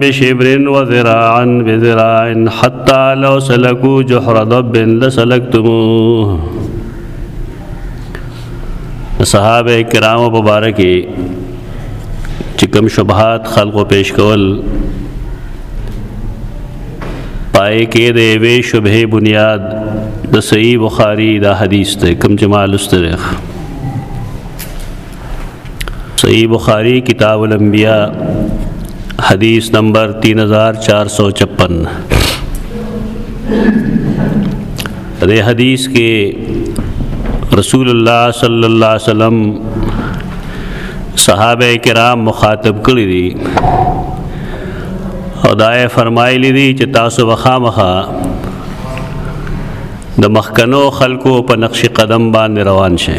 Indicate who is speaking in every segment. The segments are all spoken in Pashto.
Speaker 1: بشبر وذراعا بذراع حتى لو سلكوا جحر ضب لسلكتموه صحابه کرام مبارک چې کوم شبهات خلقو پیش کول پای کې د وی شبهه بنیاد د صحیح بخاری دا حدیث ته کوم جمال استره صحیح بخاری کتاب الانبیاء حدیث نمبر 3456 دې حدیث کې رسول الله صلی الله علیه وسلم صحابه کرام مخاطب کړی دي او دای فرمایلی دي چې تاسو وخامخه د مخکنو خلکو په نقش قدم باندې روان شئ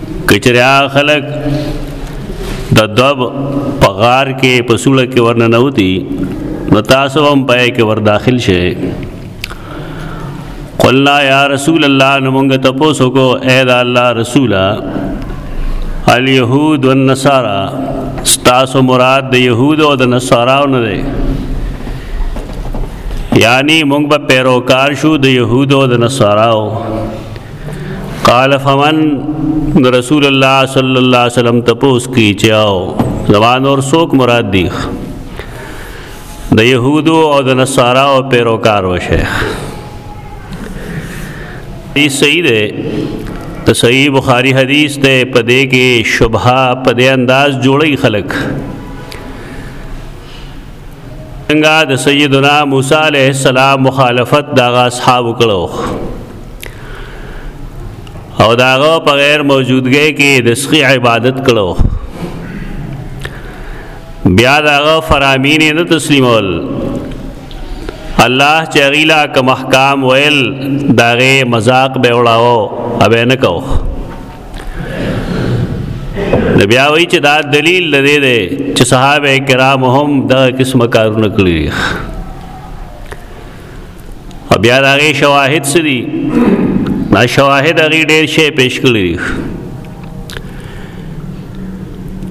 Speaker 1: کچره خلک د دب په غار کې په سوړه کې ورنه نه وتی نو تاسو هم پای کې ور داخل شئ قلنا یا رسول الله نو موږ ته پوسو کو اے دا الله رسولا الیهود والنصارا تاسو مراد د یهود او د نصاراو نه دی یعنی موږ به پیروکار شو د یهود او د نصاراو قال فمن رسول الله صلی الله علیه وسلم تپوس کی چاو زمان اور سوک مراد دیخ د يهودو او د نصارا او پیروکار وشه ای صحیح ده ته صحیح بخاری حدیث ته پدې کې شبهه پدې انداز جوړی خلک څنګه د سیدنا موسی علیه السلام مخالفت دغه اصحاب کړو او داغه په غیر موجودګۍ کې د سخی عبادت کړو بیا داغه فرامین نه تسلیمول الله چغیلا که محکام ویل داغه مذاق به وړاو ابه نه کو بیا وی چې دا دلیل لري دی چې صحابه کرام هم دا قسمه کارونه کړی بیا دا غي شواهد سری دا شواهد غي ډیر شی پیش کړی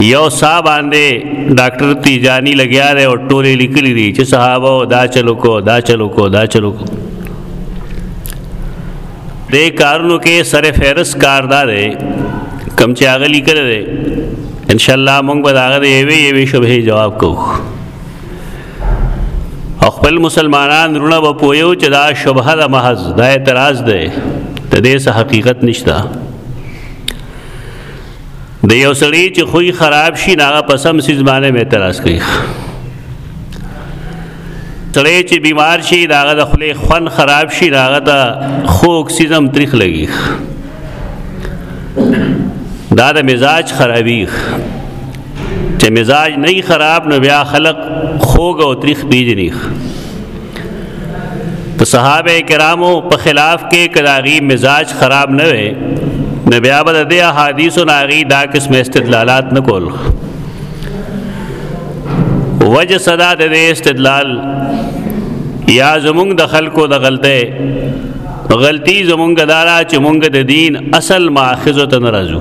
Speaker 1: یو صاحب باندې ډاکټر تیجانی لګیا دی او ټوله لیکلی دی چې صحابه دا چلو کو دا چلو کو دا چلو کو دې کارونو کې سره فهرست کاردار دی کم چې هغه لیکل دی ان شاء الله موږ به دا غوې یوې یوې شوبې جواب کوو خپل مسلمانان رونه به پویو چې دا شبهه ده محض دا اعتراض دی د دې څه حقیقت نشته د یو سړی چې خوې خراب شي ناغه پسم سیز باندې مې اعتراض کوي سړی چې بیمار شي داغه د خپل خون خراب شي داغه د خو اکسیزم تریخ لګي دا د مزاج خرابي چې مزاج نه خراب نو بیا خلق خوګ او تریخ پیجنی ته صحابه کرامو په خلاف کې کداغي مزاج خراب نه وي نو بیا به د احادیث او ناغي دا قسم استدلالات نه کول وجه صدا د استدلال یا زمونږ د خلکو د غلطه غلطی زمونږ دارا چې مونږ د دین اصل ماخذ ته ناراضو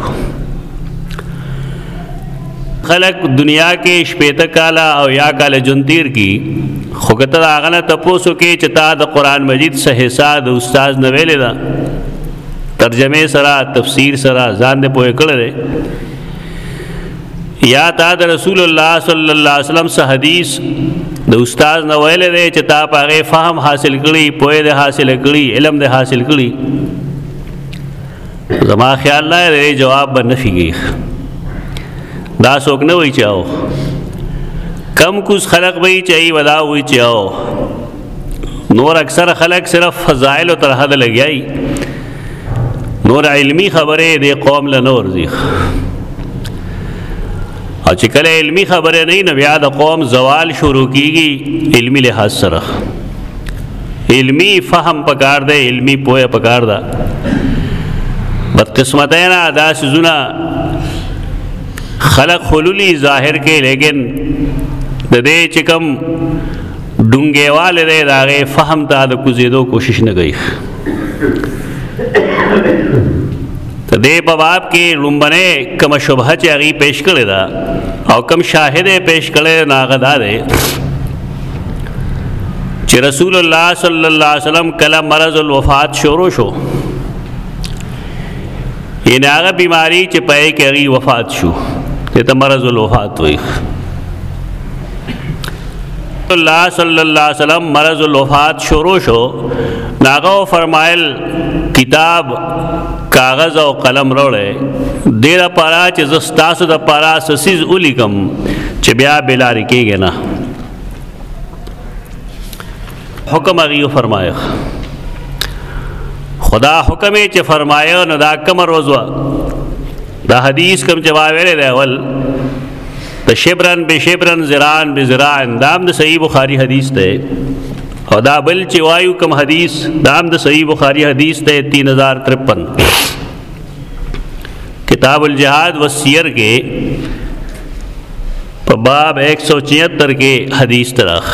Speaker 1: خلق دنیا کې شپېته کاله او یا کاله جون تیر کی خو کته هغه نه تپوسو کې چې تا د قران مجید سه حصہ د استاد نه ویلې دا ترجمه سره تفسیر سره ځان دې پوهې کړل یا تا د رسول الله صلی الله علیه وسلم سه حدیث د استاد نو ویل دی چې تا پاره فهم حاصل کړي پوهه حاصل کړي علم دې حاصل کړي زما خیال نه دی جواب به نفیږي دا څوک نه وی چاو کم کوس خلق به چي ودا وی چاو نور اکثر خلق صرف فضائل تر حد لګیای نور علمی خبره دی قوم له نور دی او چې کله علمی خبره نه نه بیا د قوم زوال شروع کیږي علمی لحاظ سره علمی فهم پکار دی علمی پوهه پکار ده بد قسمته نه دا سيزونه خلق خلولی ظاهر کې لیکن د دې چې کوم ډونګېواله دی دا غي فهم ته د کوزیدو کوشش نه کوي ته دې په باب کې لومبنه کوم شبهه چې هغه پیش کړی دا او کوم شاهد پیش کړی ناغه دا دی چې رسول الله صلی الله علیه وسلم کله مرض الوفات شروع شو ان هغه بیماری چې پې کې هغه وفات شو ته مرض الوفات وایي الله صلی الله علیه وسلم مرض الوفات شروع شو ناغه فرمایل کتاب کاغذ او قلم وروړې ډیر پارا چې زستاسو د پارا سسیز الیکم چې بیا بلاری کېږي نه حکم هغه فرمایو خدا حکم چې فرمایو نو دا کوم روزوا دا حدیث کوم چې واویل دی اول د شبرن به شبرن زران به زران دام د صحیح بخاری حدیث ده او دا بل چې وایو کوم حدیث دام د صحیح بخاری حدیث ده 3053 کتاب الجهاد والسیر کې په باب 176 کې حدیث تراخ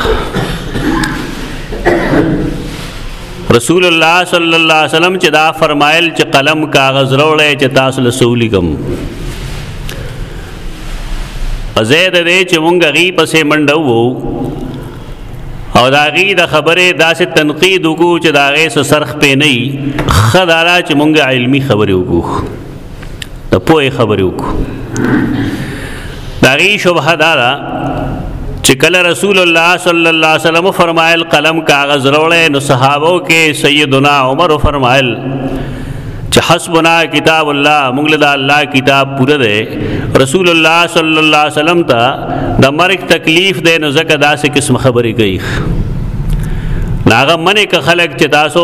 Speaker 1: رسول الله صلی الله علیه وسلم چې دا فرمایل چې قلم کاغذ وروړې چې تاسو له سولې کوم زید دې چې مونږ غي پسې منډه وو او دا غي د خبره داسې تنقید وکړو چې دا غي سرخ په نه خدارا چې مونږ علمی خبرې وکړو د پوهې خبرې وکړو دا غي شبهه دا ده چې کله رسول الله صلی الله علیه وسلم فرمایل قلم کاغذ وروړې نو صحابو کې سیدنا عمر فرمایل چې حسبنا کتاب الله موږ له الله کتاب پوره ده رسول الله صلی الله علیه وسلم ته د مرګ تکلیف ده نو زکه داسې قسم خبرې کوي ناغه منې که خلک چې تاسو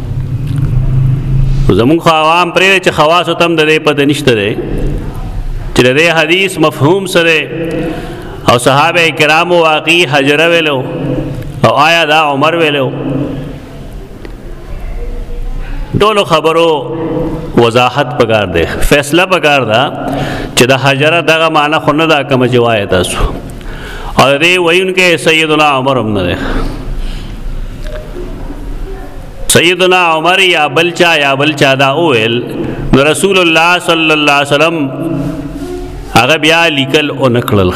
Speaker 1: زمون خو عوام پرې چې خواص تم د دې پته نشته دی چې د حدیث مفهوم سره او صحابه کرامو واقعي حجره ویلو او آیا دا عمر ویلو ټولو خبرو وضاحت پکار دی فیصله پکار ده چې د حجره دغه معنی خو نه دا کوم جوایه تاسو او دې وینکه سیدنا عمر هم نه سیدنا عمر یا بلچا یا بلچا دا اویل نو رسول الله صلی الله علیه وسلم هغه بیا لیکل او نکړل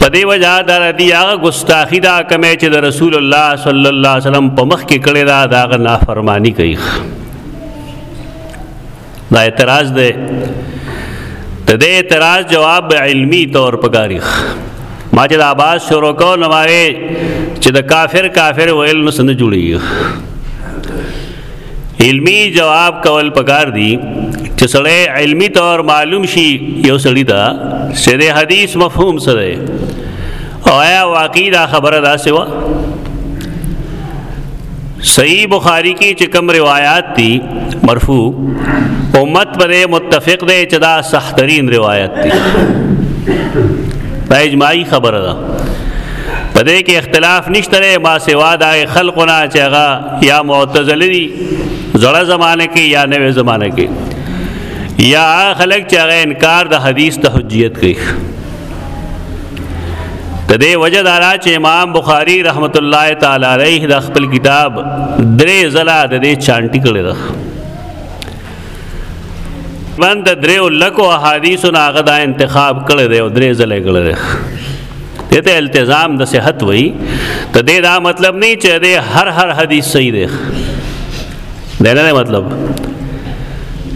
Speaker 1: په دې وجہ دا دی هغه ګستاخی دا کمه چې د رسول الله صلی الله علیه وسلم په مخ کې کړی دا دا نافرمانی کوي دا اعتراض دی ته دې اعتراض جواب علمی طور په تاریخ ما چې د آباد شروع کو نو ما چې د کافر کافر ویل نو سند جوړي علمی جواب کول پکار دی چې سړی علمی طور معلوم شي یو سړی دا چې د حدیث مفهوم سره او آیا واقعي دا خبره دا سوا صحیح بخاری کې چې کوم روایت دي مرفوع امت پر متفق دی چې دا سخترین روایت دي دا اجماعي خبره ده په دې کې اختلاف نشته لري ما سوا د خلقنا چې هغه یا معتزله دي زړه زمانه کې یا نوې زمانه کې یا خلک چې هغه انکار د حدیث ته حجیت کوي د دې وجه دارا چې امام بخاری رحمت الله تعالی علیه د خپل کتاب درې زلا د دې چانټی کړی ده باند دریو لکو احادیث نه هغه دا انتخاب کړی دی او درې زلا کړی دی دته التزام د صحت وای ته دا مطلب نه چې د هر هر حدیث صحیح دی دا نه مطلب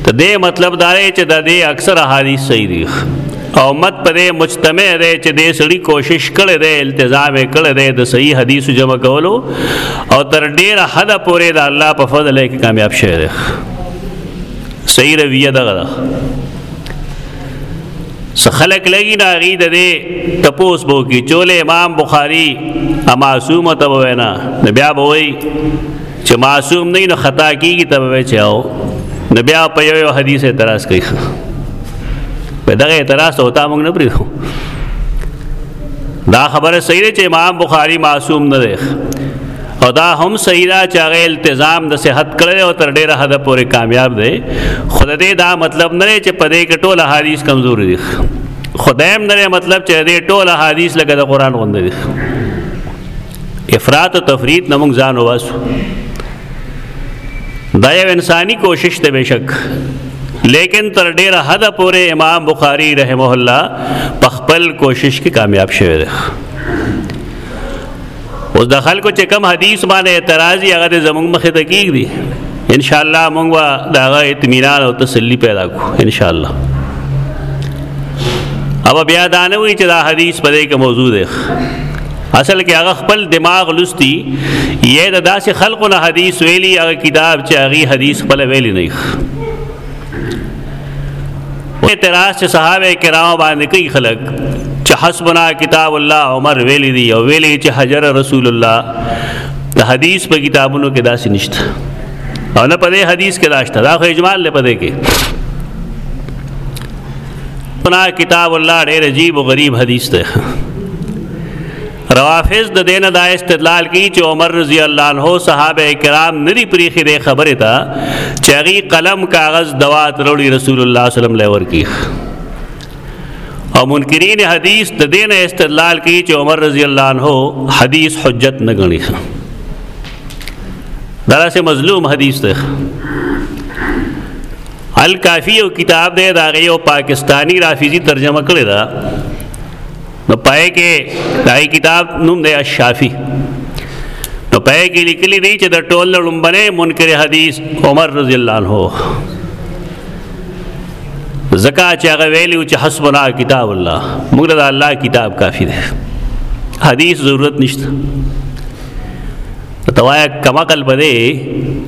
Speaker 1: ته دې مطلب دا دی چې د دې اکثر احادیث صحیح دي او مت پرې مجتمع دی چې دې سړي کوشش کړي دی التزام کړي دی د صحیح حدیث جمع کولو او تر ډیره حد پورې د الله په فضل کې کامیاب شوی دی صحیح رویه دغه ده سخلق لګی دا غی د دې تپوس بو کی چولې امام بخاری اماسوم ته وینا بیا به وای چې معصوم نه نو خطا کیږي ته به چاو نو بیا په یو یو حدیث اعتراض کوي په دغه اعتراض ته وتا موږ نه پریږو دا خبره صحیح ده چې امام بخاری معصوم نه دی او دا هم صحیح ده چې هغه التزام د صحت کړی او تر ډیره حد پورې کامیاب دی خود دې دا مطلب نه چې په دې کې ټول حدیث کمزور دي خدایم نه مطلب چې دې ټول حدیث لکه د قران غوندې دي افراط او تفرید نه موږ ځان واسو دا یو انساني کوشش ته بشک لیکن تر ډیره حد پورې امام بخاری رحمه الله په خپل کوشش کې کامیاب شوی دی اوس د خلکو چې کم حدیث باندې اعتراض یې هغه زموږ مخې ته کیږي ان شاء الله موږ به دا غا اطمینان او تسلی پیدا کو ان شاء الله اب بیا دانوي چې دا حدیث په دې کې موجود دی اصل کې هغه خپل دماغ لستی یې د داسې خلقو نه حدیث ویلی هغه کتاب چې هغه حدیث خپل ویلی نه اعتراض چې صحابه کرام باندې کوي خلک چې حسبنا کتاب الله عمر ویلی دی او ویلی چې حجر رسول الله د حدیث په کتابونو کې داسې نشته او نه په دې حدیث کې داشته دا خو اجمال لپاره کې پنا کتاب الله ډېر عجیب او غریب حدیث دی روافض د دین دا استدلال کی چې عمر رضی الله عنه صحابه کرام نری پریخي د خبره تا چغی قلم کاغذ دوات وروړي رسول الله صلی الله علیه وسلم لور کی او منکرین حدیث د دین استدلال کی چې عمر رضی الله عنه حدیث حجت نه غني دراسه مظلوم حدیث ده الکافی یو کتاب دی دا غي او پاکستانی رافیزی ترجمه کړی دا نو پای کې دای کتاب نوم دی الشافی نو پای کې لیکلی دی چې د ټول لړمبنه منکر حدیث عمر رضی الله عنه زکا چې هغه ویلو چې حسبنا کتاب الله موږ د الله کتاب کافی دی حدیث ضرورت نشته ته وایه کم عقل به دی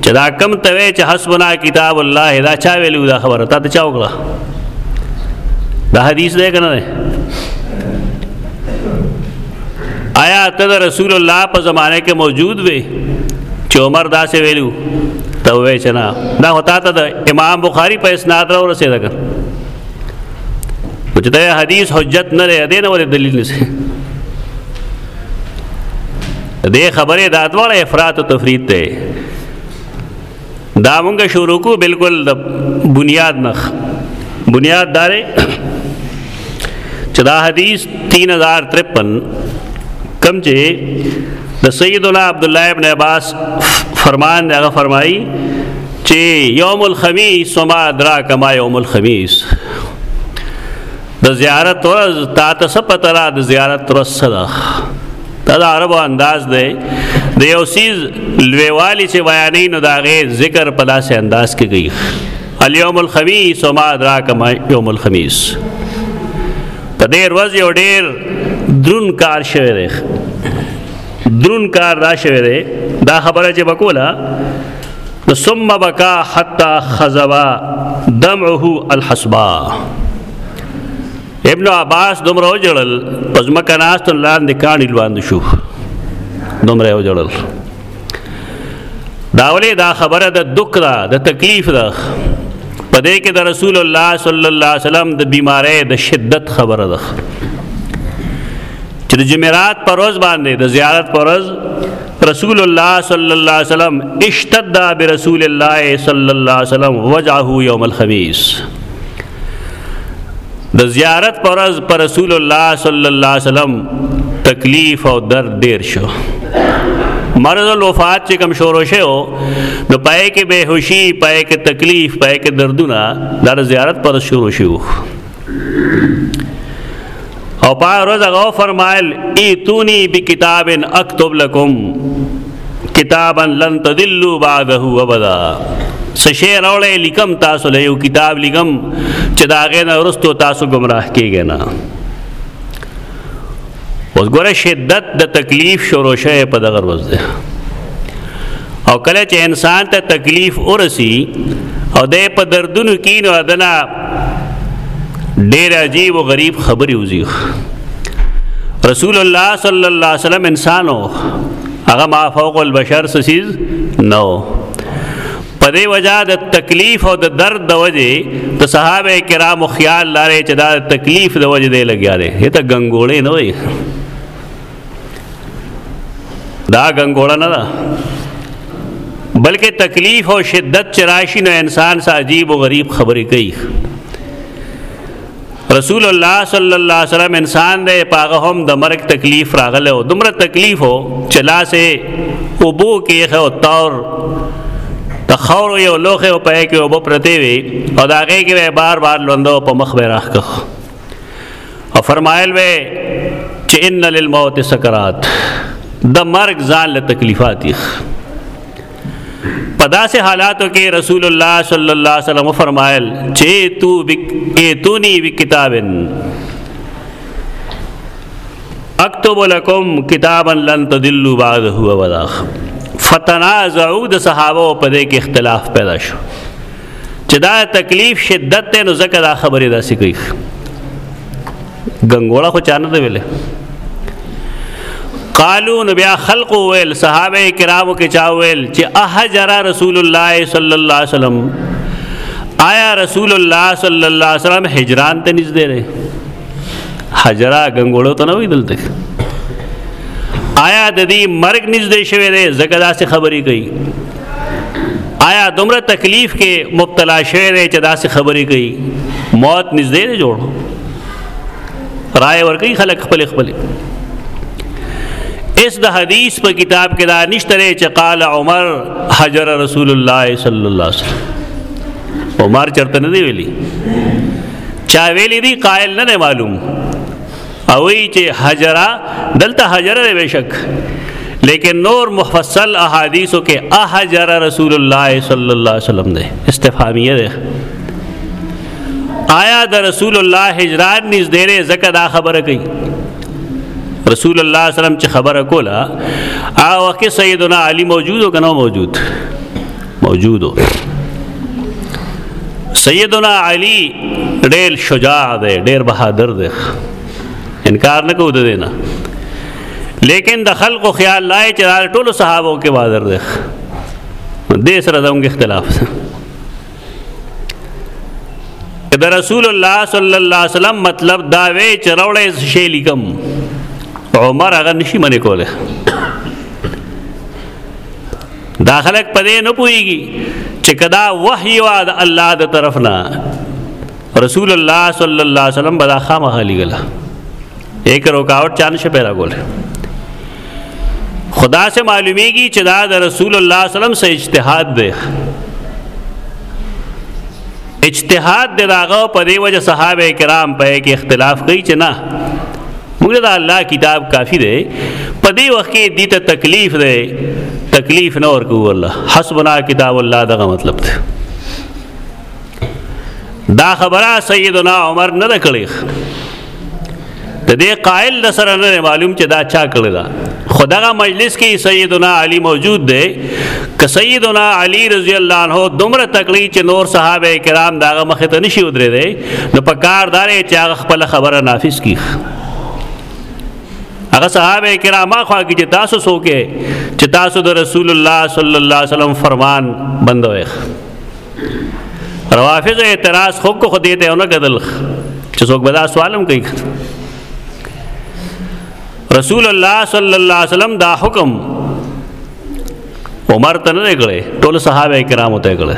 Speaker 1: چې دا کم ته وی چې حسبنا کتاب الله دا چا ویلو دا خبره تا ته چا وکړه دا حدیث دی کنه دی آیا ته د رسول الله په زمانه کې موجود وې چې عمر دا سه ویلو ته وې چې نه دا هوتا ته د امام بخاری په اسناد را ورسېده کړ چې دا حدیث حجت نه دی دین ولې دلیل نشي دې خبره دا دواړه افراط او تفرید ده دا مونږ شروع کو بالکل د بنیاد نخ بنیاد دارې چې دا حدیث 3053 کم چې د سید الله عبد الله ابن عباس فرمان هغه فرمایي چې یوم الخمیس وما ادراک ما یوم الخمیس د زیارت ورځ تا ته څه پته را د زیارت ورځ څه ده دا د عربو انداز دی د یو سیز لویوالی چې بیانې نو دا غي ذکر په داسې انداز کې کوي الیوم الخمیس وما ادراک ما یوم الخمیس په دې ورځ یو ډیر درون کار شوی دی درون کار دا شوی دی دا خبره چې بکولا نو ثم بکا حتا خزوا دمعه الحسبا ابن عباس دومره وجړل پس مکه ناست لاندې کانی لواند شو دومره وجړل داوله دا خبره د دک دا د تکلیف دا پدې کې د رسول الله صلی الله علیه وسلم د بیمارۍ د شدت خبره ده چې د جمعرات پر ورځ باندې د زیارت پر ورځ رسول الله صلی الله علیه وسلم اشتد برسول الله صلی الله علیه وسلم وجعه یوم الخمیس د زیارت پر از پر رسول الله صلی الله علیه وسلم تکلیف او درد ډیر شو مرض الوفات چې کم شروع شو نو پای کې بهوشي پای کې تکلیف پای کې دردونه د زیارت پر شروع شو او په روز هغه فرمایل ایتونی بکتاب اکتب لکم کتابا لن تدلوا بعده ابدا سشی راولې لیکم تاسو له یو کتاب لیکم چې دا غې نه ورستو تاسو گمراه کیږئ نه اوس ګوره شدت د تکلیف شروع شوه په دغه ورځ ده او کله چې انسان ته تکلیف ورسی او د په دردونو کې نو دنا ډیر عجیب او غریب خبرې وزیخ رسول الله صلی الله علیه وسلم انسانو هغه ما فوق البشر سسیز نو په دې وجہ د تکلیف او د درد د وجې د صحابه کرامو خیال لاره چې دا تکلیف د وجې دی لګیا دی هته غنګوړې نه وي دا غنګوړه نه ده بلکې تکلیف او شدت چرایشی نو انسان سا عجیب او غریب خبرې کوي رسول الله صلی الله علیه وسلم انسان دی پاغه هم د مرګ تکلیف راغله او دمر تکلیف هو چلا سه اوبو کې خو تور تخور یو لوخه او پې کې اوبو پرته وي او داګه کې بار بار لوندو په مخ به راخ او فرمایل وې چې ان للموت سکرات د مرګ ځان له تکلیفات یې په داسې حالاتو کې رسول الله صلی الله علیه وسلم فرمایل چې تو ایتونی بکتابن اکتب لکم کتابا لن تدلوا بعده ولا فتنازعوا د صحابه په دې کې اختلاف پیدا شو چې دا تکلیف شدت ته نو ځکه دا خبره داسې کوي غنګوړه خو چانه دی ویلې قالو نو بیا خلق ویل صحابه کرامو کې چا ویل چې احجر رسول الله صلی الله علیه وسلم آیا رسول الله صلی الله علیه وسلم هجران ته نږدې دی حجرا غنګوړو ته نه وی دلته آیا د دې مرګ نږدې شوه دی زګدا سے خبرې کوي آیا دومره تکلیف کې مبتلا شوی دی چې داسې خبرې کوي موت نږدې دی جوړ رائے ورکړي خلک خپل خپل اس د حدیث په کتاب کې دا نشته چې قال عمر حجر رسول الله صلی الله علیه وسلم عمر چرته نه دی ویلي چا ویلي دی قائل نه معلوم او وی چې حجره دلته حجره دی بشک لیکن نور مفصل احادیثو کې احجر رسول الله صلی الله علیه وسلم دی استفهامیه دی آیا د رسول الله هجران نږدې لري زکه دا خبره کوي رسول الله صلی الله علیه وسلم چې خبره کوله هغه وخت سیدنا علی موجود او کنه موجود موجودو سیدنا علی ډېر شجاع دی ډېر بهادر دی انکار نه کوو د دې نه لیکن د خلکو خیال لای چې دا ټولو صحابو کې بهادر دی دې سره زموږ اختلاف ده د رسول الله صلی الله علیه وسلم مطلب دا وی چې راوړې شی لیکم عمر هغه نشي منې کوله دا خلک په دې نه پويږي چې کدا وحي وا د الله د طرف نه رسول الله صلی الله علیه وسلم بدا خامه لګلا یک رکاوټ چان شه پیدا کول خدا سے معلومیږي چې دا د رسول الله صلی الله علیه وسلم سره اجتهاد دی اجتهاد د داغه په دی وجه صحابه کرام په کې اختلاف کوي چې نه موږ دا الله کتاب کافی دی په دې وخت کې دې ته تکلیف دی تکلیف نه ورکو الله حسبنا کتاب الله دغه مطلب دی دا خبره سیدنا عمر نه کړی د دې قائل د سره نه معلوم چې دا چا کړی دا خدغه مجلس کې سیدنا علی موجود دی ک سیدنا علی رضی الله عنه دومره تکلیف چې نور صحابه کرام داغه مخ ته نشي ودرې دی نو په کار دار چې هغه خپل خبره نافذ کی هغه صحابه کرام خو کې چې تاسو سوکې چې تاسو د رسول الله صلی الله علیه وسلم فرمان بندوي روافض اعتراض خو کو خدای ته نه کدل چې څوک بدا سوالم کوي رسول الله صلی الله علیه وسلم دا حکم عمر ته نه کړي ټول صحابه کرام ته کړي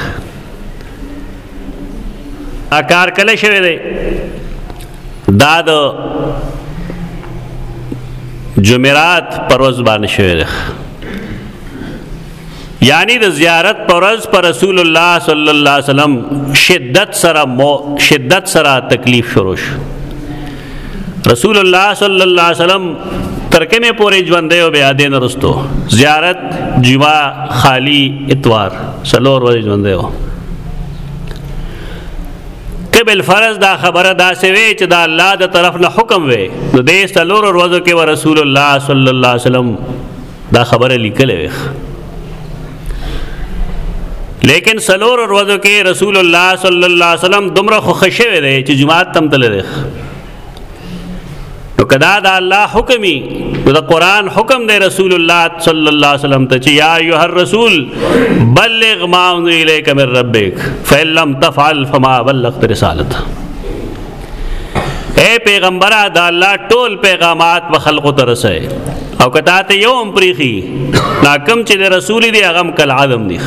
Speaker 1: اکار کله شوی دی دا د جمعرات پروز باندې شوی دی یعنی د زیارت پرز پر رسول الله صلی الله علیه وسلم شدت سره شدت سره تکلیف شروع شو رسول الله صلی الله علیه وسلم ترکه مې پورې ژوند دی او بیا دین رستو زیارت جوا خالی اتوار سلور ورځې ژوند دی قبل فرض دا خبره دا سوي چې دا الله د طرف نه حکم وي نو دې سلور ورځو کې رسول الله صلی الله علیه وسلم دا خبره لیکلې وي لیکن سلور ورځو کې رسول الله صلی الله علیه وسلم دومره خوښ شوی دی چې جمعات تم تل دی نو کدا دا الله حکمي نو دا قران حکم دی رسول الله صلی الله علیه وسلم ته چې یا ایه الرسول بلغ ما انزل الیک من ربک فإن لم تفعل فما بلغت رسالته اے پیغمبره د الله ټول پیغامات په خلقو ته رسي او کته ته یو هم پریخي دا کم چې د رسول دی هغه کل عدم دی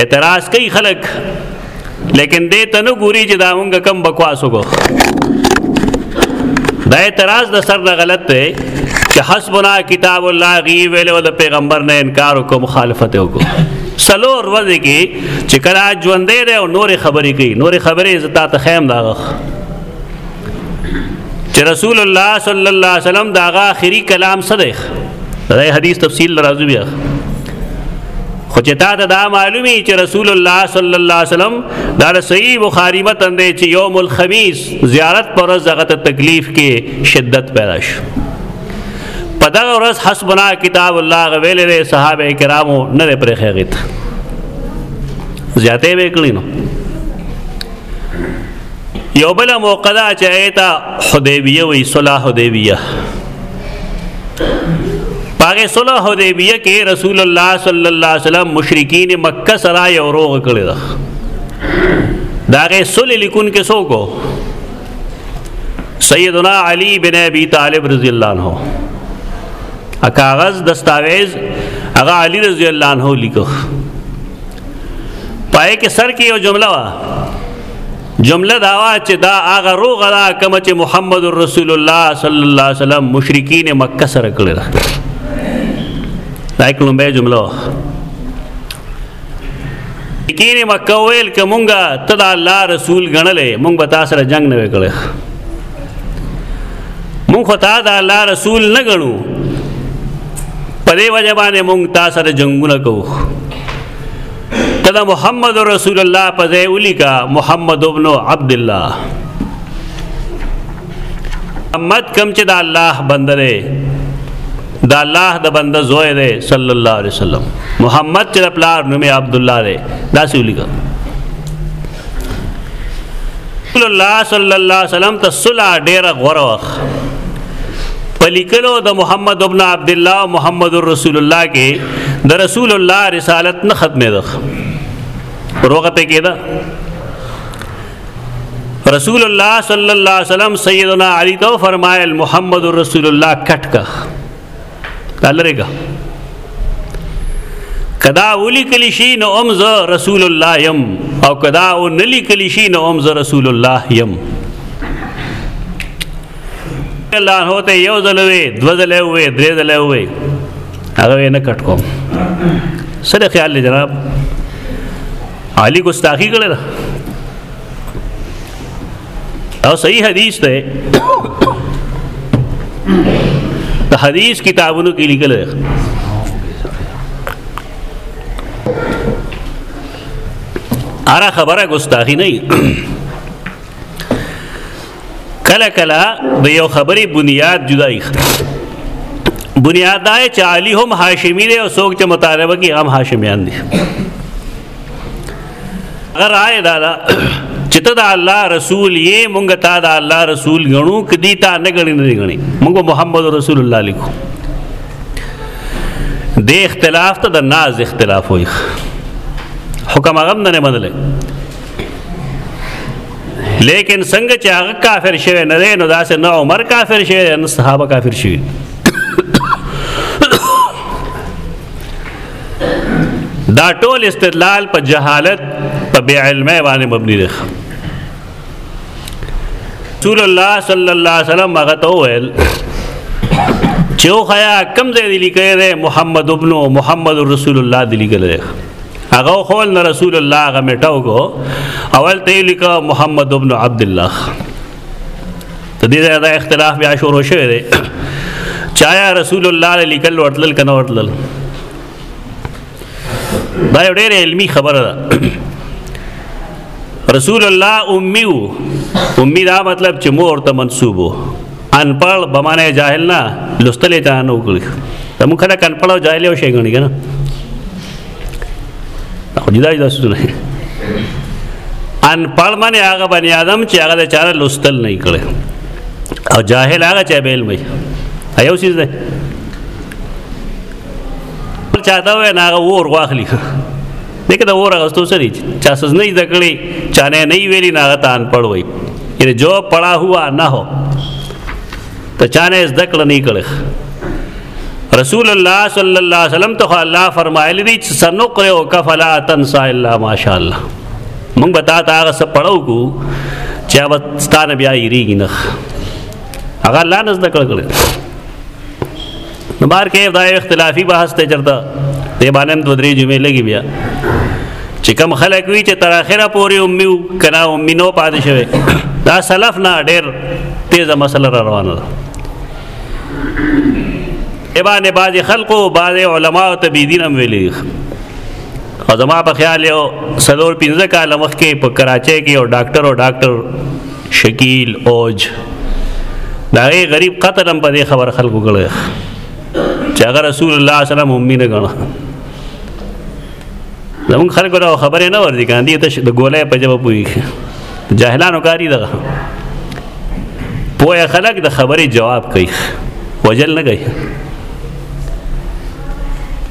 Speaker 1: اعتراض کوي خلک لیکن دې ته نو ګوري چې دا مونږ کم بکواس وکړو دا اعتراض د سر نه غلط دی چې حسبنا کتاب الله غي ویلو د پیغمبر نه انکار وکړو مخالفت وکړو سلور ورځې کې چې کله ژوندې ده او نورې خبرې کوي نورې خبرې زتا ته خیم داغه چې رسول الله صلی الله علیه وسلم داغه اخري کلام صدق دا حدیث تفصیل راځو بیا خو چې تا ته دا معلومی چې رسول الله صلی الله علیه وسلم دا صحیح بخاری متن دی چې یوم الخمیس زیارت پر زغت تکلیف کې شدت پیدا شو په دغه ورځ حسبنا کتاب الله غویل له صحابه کرامو نه پرې خېغیت زیاتې وکړي نو یو بل موقع دا چې ایتا حدیبیه وی صلح حدیبیه پاګه صلح حدیبیه کې رسول الله صلی الله علیه وسلم مشرکین مکه سره یو روغ کړی دا داغه صلح لیکون کې سو کو سیدنا علی بن ابی طالب رضی الله عنه ا کاغذ دستاویز هغه علی رضی الله عنه لیکو پای کې سر کې یو جمله وا جمله دا وا چې دا هغه روغ دا کوم چې محمد رسول الله صلی الله علیه وسلم مشرکین مکه سره کړی دا دا کومه جمله کینه مکه ویل ک مونږه ته د الله رسول غنلې مونږ به تاسو سره جنگ نه وکړي مونږ خو تا د الله رسول نه غنو په دې وجه باندې مونږ تا سره جنگونه کوو تدا محمد رسول الله په ځای ولیکا محمد ابن عبد الله محمد کم چې د الله بندره دا الله د بنده زوی دی صلی الله علیه وسلم محمد چې پلار نومي عبد الله دی دا څه ولیکل رسول الله صلی الله علیه وسلم ته صلح ډیره غوړه وخ پلیکلو د محمد ابن عبد الله محمد رسول الله کې د رسول الله رسالت نه ختمه ده روغه په کې ده رسول الله صلی الله علیه وسلم سیدنا علی ته فرمایل محمد رسول الله کټ کا دلرګه کدا اولی کلی شي نو ام ز رسول الله يم او کدا او نلی کلی شي نو ام ز رسول الله يم الله هوته یو ځلوي دو ځلوي درې ځلوي هغه نه کټ کوم سره خیال لې جناب علی ګستاخی کړل او صحیح حدیث ده د حدیث کتابونو کې لیکل دی اره خبره ګستاخی نه کله کله د یو خبرې بنیاد جدا یې بنیاد دا چې علی هم هاشمی دی او څوک چې مطالبه کوي هم هاشمیان دي اگر آئے دادا چې ته د الله رسول یې مونږ ته د الله رسول غنو کدی تا نه غنی نه غنی مونږ محمد رسول الله لیکو د اختلاف ته د ناز اختلاف وي حکم هغه نه منل لیکن څنګه چې هغه کافر شوی نه دی نو داسې نه عمر کافر شوی نه صحابه کافر شوی دا ټول استدلال په جهالت په بی علمه باندې مبني دی رسول الله صلی الله علیه وسلم هغه ته وویل چې خو یا کم ځای دی لیکل محمد ابن محمد رسول الله دی لیکل هغه خول نه رسول الله هغه میټاو کو اول ته لیکه محمد ابن عبد الله ته دې دا اختلاف بیا شروع شوه دی چایا رسول الله لیکل ورتل کنه ورتل دا یو ډېر علمی خبره ده رسول الله امي وو امي دا مطلب چې مور ته منسوب وو ان پړ بمانه جاهل نه لستلې ته نه وکړي تم کله کن پړ جاهل یو شي غني کنه خو جدا جدا سوزونه ان پړ باندې هغه بنی آدم چې هغه د چاره لوستل نه کړي او جاهل هغه چې بیل وي ایو چیز ده بل چا دا وای نه هغه ور واخلي دغه دا ور غستو سره چا سز نه د کړي چا نه نه ویلی نه هغه تان پړ وي یعنی جو پڑا ہوا نہ ہو ته چانه زده کړه نه کړې رسول الله صلی الله علیه وسلم ته الله فرمایلی دی چې سنقره او کفلا تنسا الا ماشاء الله مونږ به تا ته هغه څه پړو کو چې هغه ستانه بیا یریږي نه هغه الله نه زده کړه کړې نو بار کې دا اختلافي بحث ته چرته دې باندې دوه درې جملې لګي بیا چې کم خلک وی چې تر اخره پورې امیو کنا امینو پاتې شوی دا سلف نه ډېر تیزه مسله را روانه ده ایبان بعض خلکو بعض علما او تبیدین هم ویلي او زما په خیال یو سلور پنځه کال مخکې په کراچۍ کې یو ډاکټر او ډاکټر شکیل اوج دا غي غریب قتل هم په دې خبر خلکو کړي چې هغه رسول الله صلی الله علیه وسلم امي نه غنا زمون خلکو دا خبره نه ورځي کاندي ته د ګولې په جواب وي جاهلانو کاری دغه پوهه خلک د خبرې جواب کوي وجل نه کوي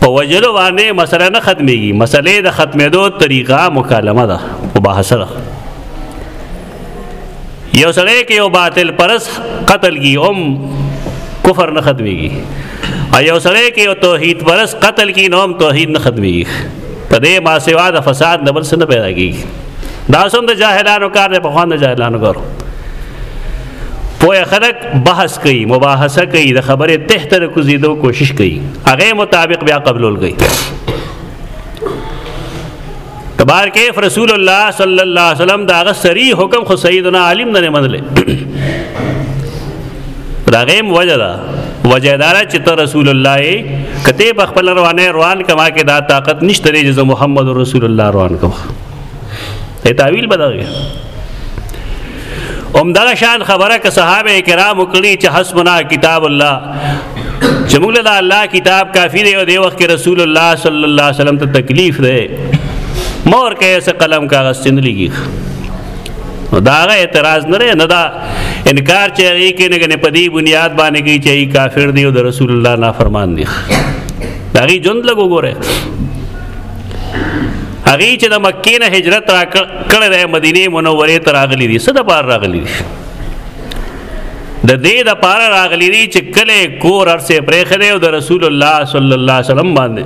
Speaker 1: په وجلو باندې مسله نه ختميږي مسلې د ختمېدو طریقه مکالمه ده مباحثه ده یو سړی کې یو باطل پرس قتل کی هم کفر نه ختميږي او یو سړی کې یو توحید پرس قتل کی نوم توحید نه ختميږي په دې ما سوا د فساد نه بل څه نه پیدا کیږي دا سم د جاهلانو کار دی په خوان د جاهلانو کار پوهه خلک بحث کوي مباحثه کوي د خبرې تحت ته کوزیدو کوشش کوي هغه مطابق بیا قبول کوي کبار کیف رسول الله صلی الله علیه وسلم دا غ سری حکم خو سیدنا علی نه منله دا غیم وجه ده وجه دارا چې ته رسول الله کته په خپل روانه روان کما کې دا طاقت نشته لري چې محمد رسول الله روان کما ته تعویل بدلږي هم دغه شان خبره که صحابه کرام کړي چې حسبنا کتاب الله چې موږ له الله کتاب کافی دی او دی وخت کې رسول الله صلی الله علیه وسلم ته تکلیف دی مور کې څه قلم کاغذ سندلېږي نو دا غا اعتراض نه نه دا انکار چې هغه کې نه غنې پدی بنیاد باندې کې چې کافر دی او د رسول الله نافرمان دی دا غي جون لګو ګوره هغه چې د مکې نه هجرت را کړی دی مدینه منورې ته راغلی دي څه د پاره راغلی دي د دې د پاره راغلی دي چې کله کور ارسه پرې خره او د رسول الله صلی الله علیه وسلم باندې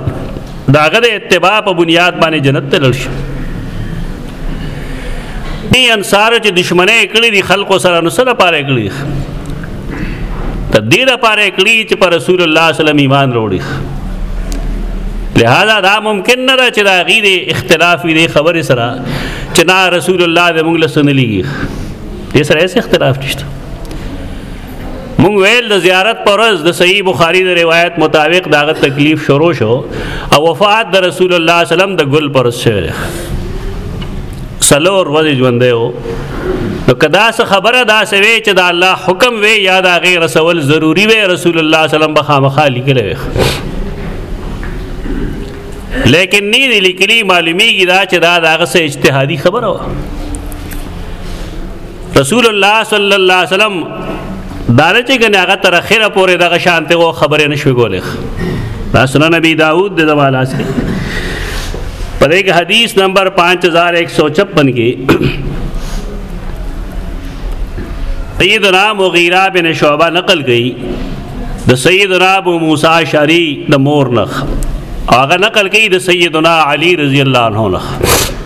Speaker 1: داغه د اتباع په بنیاد باندې جنت ته لړشي دې انصار چې دشمنه کړې دي خلکو سره نو سره پاره کړې ته دې د پاره کړی چې پر رسول الله صلی الله علیه وسلم ایمان وروړي لہذا دا ممکن نه ده چې دا غیر اختلاف وي د خبرې سره چې نا رسول الله به موږ له سن لیږي دې سره هیڅ اختلاف نشته مونږ ویل د زیارت پر ورځ د صحیح بخاری د روایت مطابق داغه تکلیف شروع شو او وفات د رسول الله صلی الله علیه وسلم د ګل پر ورځ شوه سلور ورځې ژوندې وو نو کدا څه خبره دا سوي چې دا الله حکم وي یا دا غیر رسول ضروری وي رسول الله صلی الله علیه وسلم بخامخا لیکل وي لیکن نی دی لیکلی معلومیږي دا چې دا دغه څه اجتهادي خبره وه رسول الله صلی الله علیه وسلم دانه چې کنه هغه تر اخره پورې دغه شانته او خبره نشوي کولای دا سنن نبی داوود د زمانه اس کې په دې کې حدیث نمبر 5156 کې سیدنا مغیرہ بن شعبہ نقل گئی د سیدنا ابو موسی شری د مور نخ هغه نقل کړي د سیدنا علی رضی الله عنه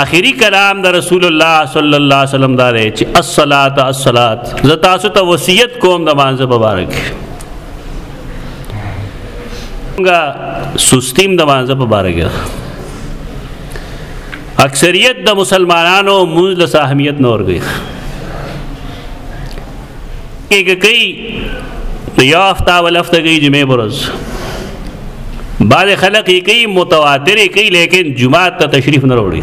Speaker 1: اخیری کلام د رسول الله صلی الله علیه وسلم دا دی چې الصلات الصلات زه تاسو ته وصیت کوم د مانځه مبارک څنګه سستیم د مانځه مبارک اکثریت د مسلمانانو موږ له اهمیت نور گئی کې کوي نو یو هفته ول هفته کوي جمعې برز بعض خلک یې کوي متواتر یې کوي لیکن جمعه ته تشریف نه وروړي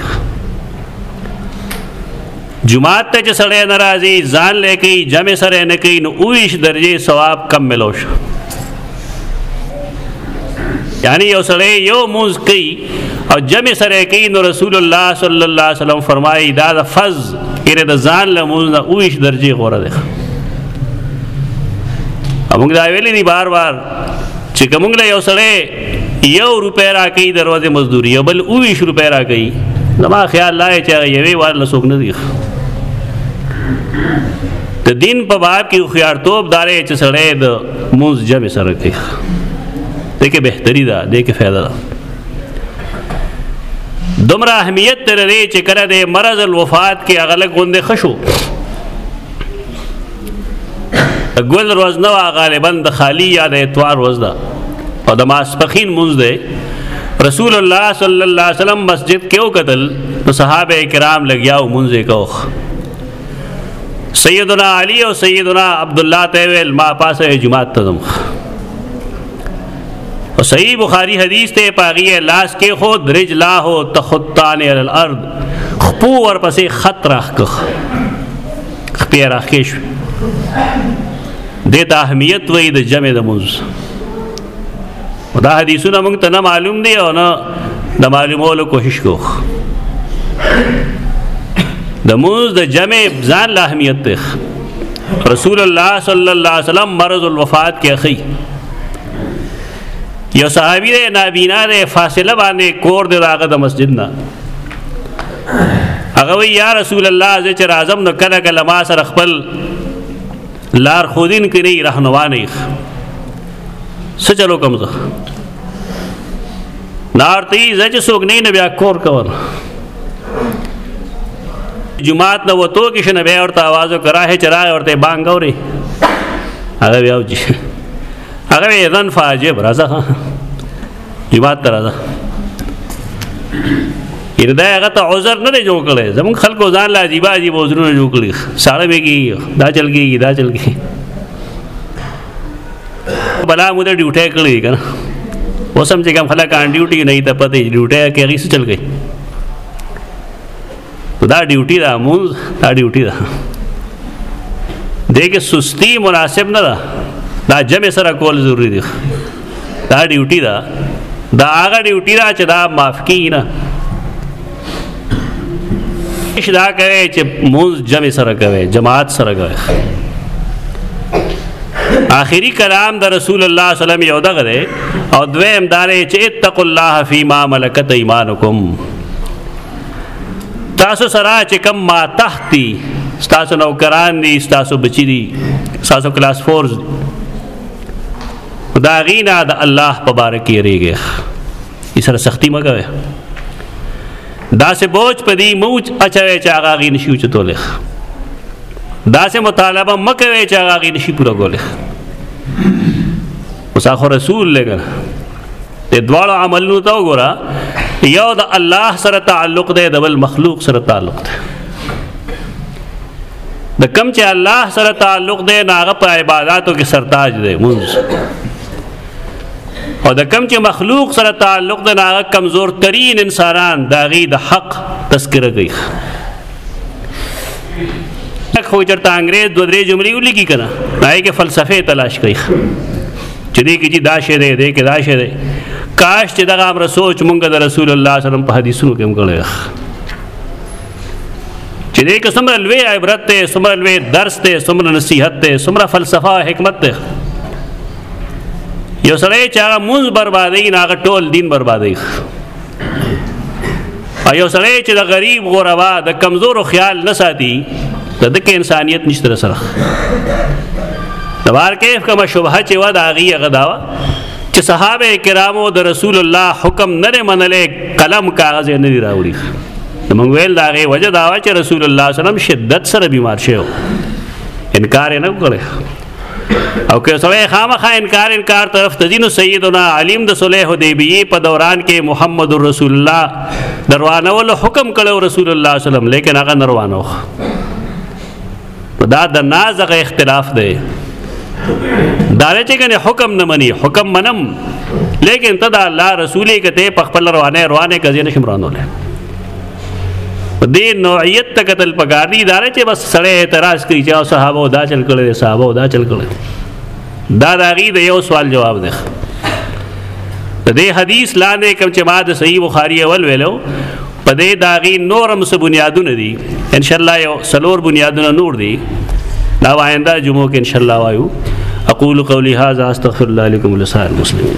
Speaker 1: جمعه ته چې سړی ناراضي ځان لکې جمع سره نه کوي نو اویش درجه ثواب کم ملو شو یعنی یو سره یو موز کوي او جمع سره کوي نو رسول الله صلی الله علیه وسلم فرمایي دا د فز یره د ځان له موز نه اویش درجه غوړه ده موږ دا ویلې دي بار بار چې کومګ له یو سره یو روپې را کوي دروازه مزدوري یو بل اویش روپې را کوي زما خیال لا چې یوې وار لسوک نه دی د دین په باب کې خيارتوب دارې چې سړی د مونز جمع سره کوي دې کې بهتري ده دې کې فایده ده دومره اهمیت تر لري چې کله د مرض الوفات کې اغلق غوندې خشو ګل روز نه غالبا د خالی یا د اتوار روز ده او د ماسپخین مونږ ده رسول الله صلی الله علیه وسلم مسجد کې وکتل نو صحابه کرام لګیاو مونږه کوخ سیدنا علی او سیدنا عبد الله ته ویل ما پاسه جمعات ته زم او صحیح بخاری حدیث ته پاغي لاس کې خود رجلا هو تخطان الارض خپو ور پسې خط راخ کخ خپې راخ کې شو د اهمیت وې د جمع د موز دا حدیثونه موږ ته نه معلوم دي او نه د معلومولو کوشش کوو د موز د جمع ځان له اهمیت ته رسول الله صلی الله علیه وسلم مرض الوفات کې اخی یو صحابي دی نابینا دی فاصله باندې کور دی راغه د مسجد نه هغه وی یا رسول الله زه چې راځم نو کله کله ما سره خپل لار خودین کړي رهنوانه څه چلو کوم زه نارتی زه چې څوک نه بیا کور کوم جمعات نه وته کې شنه بیا ورته आवाज کراه چرای ورته بانګ اوري هغه بیا وځي هغه اذن فاجب راځه جمعات ته راځه اردا هغه ته عذر نه جوړ کړي زمون خلکو ځان لا عجیب عجیب عذرونه جوړ کړي ساړه به کی دا چل کی دا چل کی بلا مو د ډیوټه کړی کنه اوس هم چې کوم خلک ان ډیوټي نه ته پته ډیوټه کې هغه څه چل گئی دا ډیوټي دا مون دا ډیوټي دا دغه سستی مناسب نه ده دا جمع سره کول ضروری دی دا ډیوټي ده دا هغه ډیوټي ده چې دا معاف کی نه اش دا کوي چې موز جمع سره کوي جماعت سره کوي آخری کلام د رسول الله صلی الله علیه وسلم یو دغه دی او دویم دا دی چې اتقوا الله فيما ملکت ایمانکم تاسو سره چې کم ما تحتی تاسو نوکران دي تاسو بچی دي تاسو کلاس 4 دا غینا د الله په بار کې ریږي یې سره سختی مګوي دا سه بوج پدی موج اچوي چې هغه غی نشي چتولې دا سه مطالبه مکوي چې هغه غی نشي پوره کولې اوس اخو رسول لګره د دواړو عملونو ته وګوره یو د الله سره تعلق دی د بل مخلوق سره تعلق دی د کم چې الله سره تعلق دی نو هغه په عبادتو کې سرتاج دی مونږ او د کم چې مخلوق سره تعلق دی نو هغه کمزور ترین انسانان دا غي د حق تذکره کوي خو چرته انګريز دوه درې جملې ولیکي کنه راي کې فلسفه تلاش کوي چې دې کې چې دا شی دی دې کې دا شی دی کاش چې دغه امر سوچ مونږ د رسول الله صلی الله علیه وسلم په حدیثونو کې هم کړی چې دې کې څومره لوی عبرت ته څومره لوی درس ته څومره نصيحت ته څومره فلسفه او حکمت ته یو سړی چې هغه مونږ بربادي نه هغه ټول دین بربادي او یو سړی چې د غریب غربا د کمزورو خیال نه ساتي د دکې انسانيت نشته سره د بار کې کومه شوبه چې و دا غي غداوه چې صحابه کرامو د رسول الله حکم نه منلې قلم کاغذ نه دی راوړي نو موږ ویل دا غي وجه دا چې رسول الله صلی الله علیه وسلم شدت سره بیمار شو انکار نه کړی او که سړی خامخا انکار انکار طرف ته دینو سیدنا علیم د صلح حدیبیه په دوران کې محمد رسول الله دروانه ول حکم کړو رسول الله صلی الله علیه وسلم لیکن هغه نروانه دا د نازغه اختلاف دی دا نه چې کنه حکم نه مني حکم منم لیکن ته دا الله رسولي کته په خپل روانه روانه کزې نشم رانولې دې نوعیت ته قتل پګاړي دا نه چې بس سړی اعتراض کوي چې صحابه دا چل کړي صحابه دا چل کړي دا دا غي د یو سوال جواب دی د دې حدیث لاندې کوم چې ما د صحیح بخاری اول ویلو په دې داغي نورم څه بنیادونه دي ان شاء الله یو سلور بنیادونه نور دي دا آینده جمعو کې ان شاء الله وایو اقول قولي هذا استغفر الله لكم ولسائر المسلمين